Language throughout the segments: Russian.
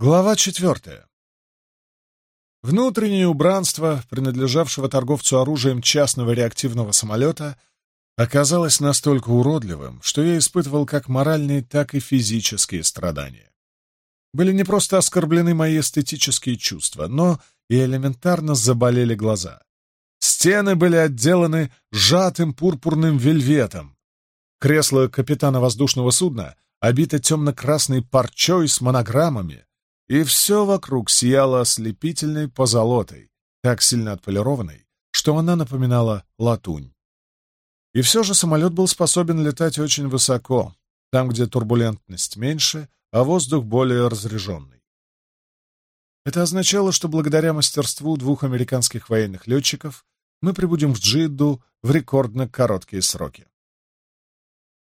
Глава четвертая. Внутреннее убранство, принадлежавшего торговцу оружием частного реактивного самолета, оказалось настолько уродливым, что я испытывал как моральные, так и физические страдания. Были не просто оскорблены мои эстетические чувства, но и элементарно заболели глаза. Стены были отделаны сжатым пурпурным вельветом. Кресло капитана воздушного судна обито темно-красной парчой с монограммами — и все вокруг сияло ослепительной позолотой, так сильно отполированной, что она напоминала латунь. И все же самолет был способен летать очень высоко, там, где турбулентность меньше, а воздух более разреженный. Это означало, что благодаря мастерству двух американских военных летчиков мы прибудем в Джидду в рекордно короткие сроки.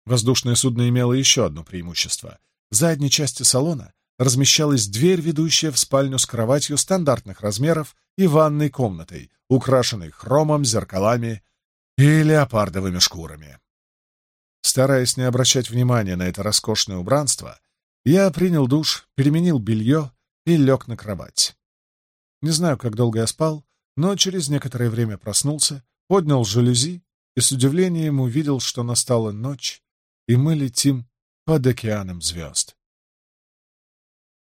Воздушное судно имело еще одно преимущество. Задней части салона размещалась дверь, ведущая в спальню с кроватью стандартных размеров и ванной комнатой, украшенной хромом, зеркалами и леопардовыми шкурами. Стараясь не обращать внимания на это роскошное убранство, я принял душ, переменил белье и лег на кровать. Не знаю, как долго я спал, но через некоторое время проснулся, поднял жалюзи и с удивлением увидел, что настала ночь, и мы летим под океаном звезд.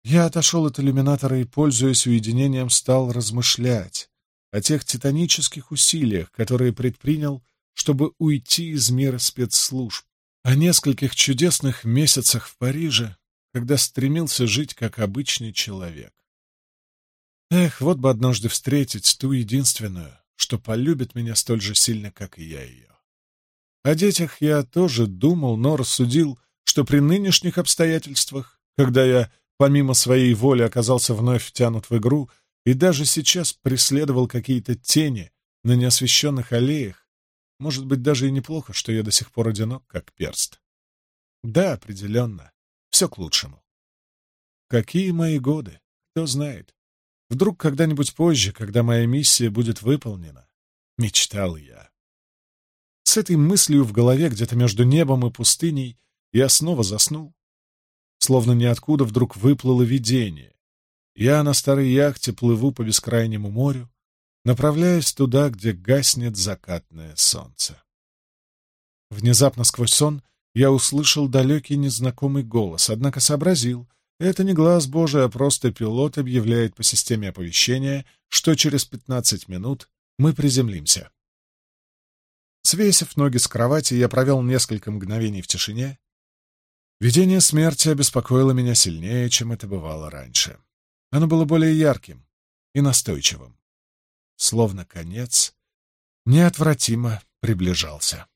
Я отошел от иллюминатора и, пользуясь уединением, стал размышлять о тех титанических усилиях, которые предпринял, чтобы уйти из мира спецслужб, о нескольких чудесных месяцах в Париже, когда стремился жить как обычный человек. Эх, вот бы однажды встретить ту единственную, что полюбит меня столь же сильно, как и я ее. О детях я тоже думал, но рассудил, что при нынешних обстоятельствах, когда я Помимо своей воли оказался вновь втянут в игру и даже сейчас преследовал какие-то тени на неосвещенных аллеях. Может быть, даже и неплохо, что я до сих пор одинок, как перст. Да, определенно. Все к лучшему. Какие мои годы? Кто знает. Вдруг когда-нибудь позже, когда моя миссия будет выполнена, мечтал я. С этой мыслью в голове, где-то между небом и пустыней, я снова заснул, словно ниоткуда вдруг выплыло видение. Я на старой яхте плыву по бескрайнему морю, направляясь туда, где гаснет закатное солнце. Внезапно сквозь сон я услышал далекий незнакомый голос, однако сообразил, это не глаз Божий, а просто пилот объявляет по системе оповещения, что через 15 минут мы приземлимся. Свесив ноги с кровати, я провел несколько мгновений в тишине, Видение смерти обеспокоило меня сильнее, чем это бывало раньше. Оно было более ярким и настойчивым. Словно конец неотвратимо приближался.